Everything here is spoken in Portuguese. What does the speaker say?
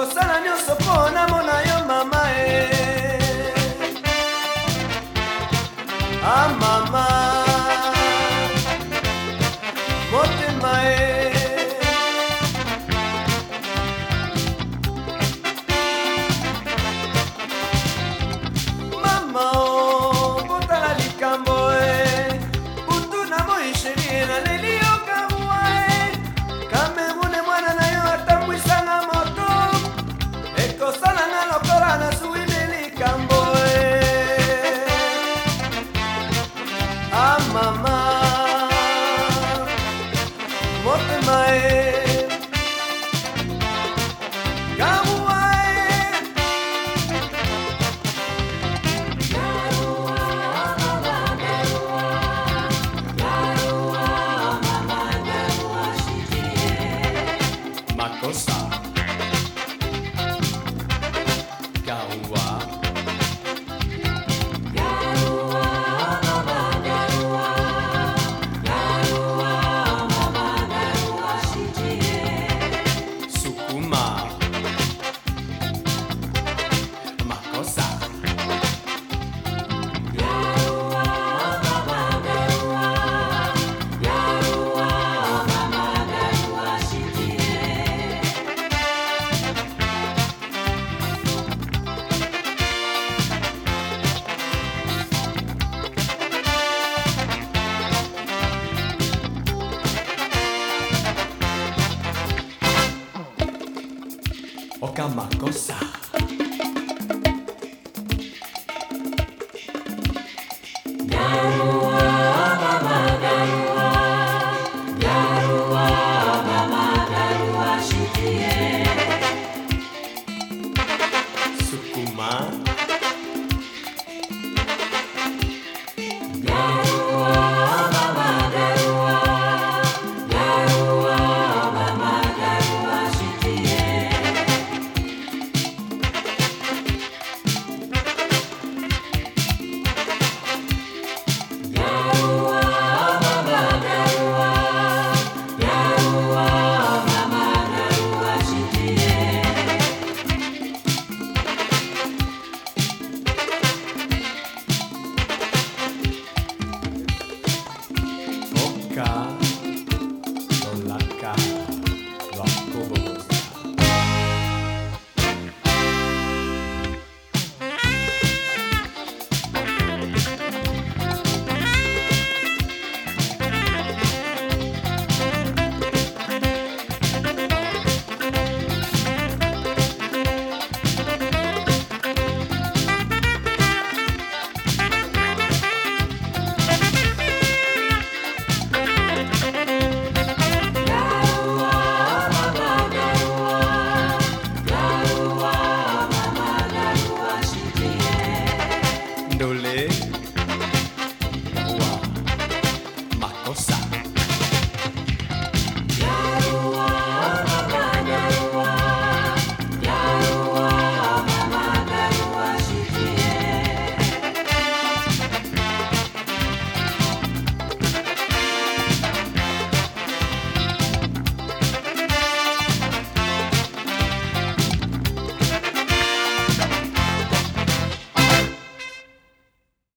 cosa sukuma o Okamakosa. Eh. Sukuma.